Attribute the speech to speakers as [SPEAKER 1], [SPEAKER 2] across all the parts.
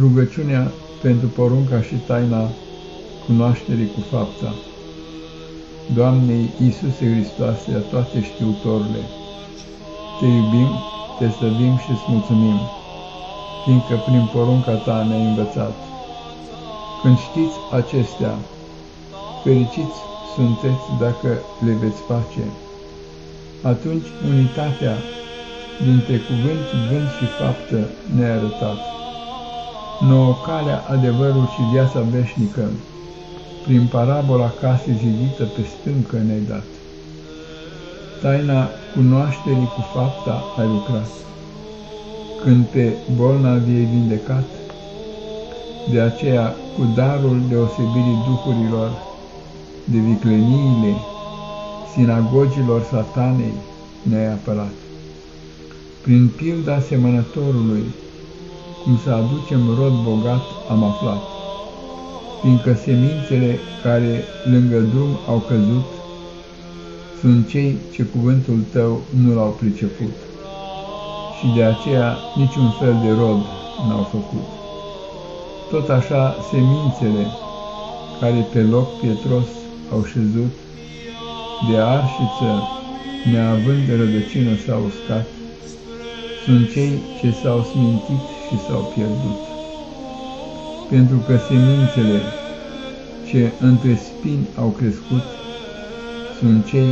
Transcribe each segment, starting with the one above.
[SPEAKER 1] Rugăciunea pentru porunca și taina cunoașterii cu fapta. Doamne Iisuse Hristoase, a toate știutorule, Te iubim, Te slăbim și îți mulțumim, fiindcă prin porunca Ta ne-ai învățat. Când știți acestea, fericiți sunteți dacă le veți face. Atunci unitatea dintre cuvânt, gând și faptă ne-a arătat nouă calea, adevărul și viața veșnică, prin parabola casei zidită pe stâncă ne-ai dat. Taina cunoașterii cu fapta ai lucrat, când pe bolnavi ai vindecat, de aceea cu darul deosebirii duhurilor, de vicleniile, sinagogilor satanei ne-ai apărat. Prin pilda semănătorului, cum să aducem rod bogat, am aflat, fiindcă semințele care lângă drum au căzut sunt cei ce cuvântul tău nu l-au priceput și de aceea niciun fel de rod n-au făcut. Tot așa semințele care pe loc pietros au șezut, de arșiță, neavând rădăcină s-au uscat, sunt cei ce s-au smintit și s-au pierdut. Pentru că semințele ce între spini au crescut sunt cei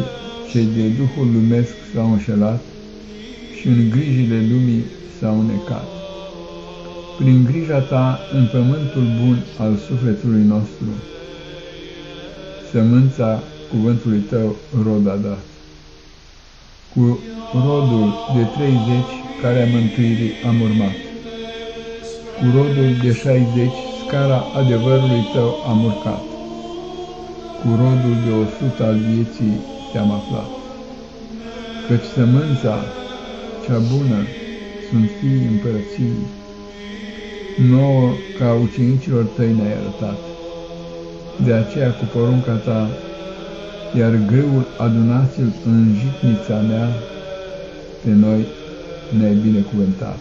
[SPEAKER 1] ce de Duhul lumesc s-au înșelat și în grijile lumii s-au necat. Prin grija ta în pământul bun al sufletului nostru, sămânța cuvântului tău rod a dat. Cu rodul de treizeci care a mântuirii am urmat cu rodul de șaizeci, scara adevărului tău am urcat. Cu rodul de o sută al vieții te-am aflat. Căci sămânța cea bună sunt fii împărății, nouă ca ucenicilor tăi ne-ai arătat. De aceea cu porunca ta, iar grâul adunați-l în jitnița mea, pe noi ne-ai binecuvântat.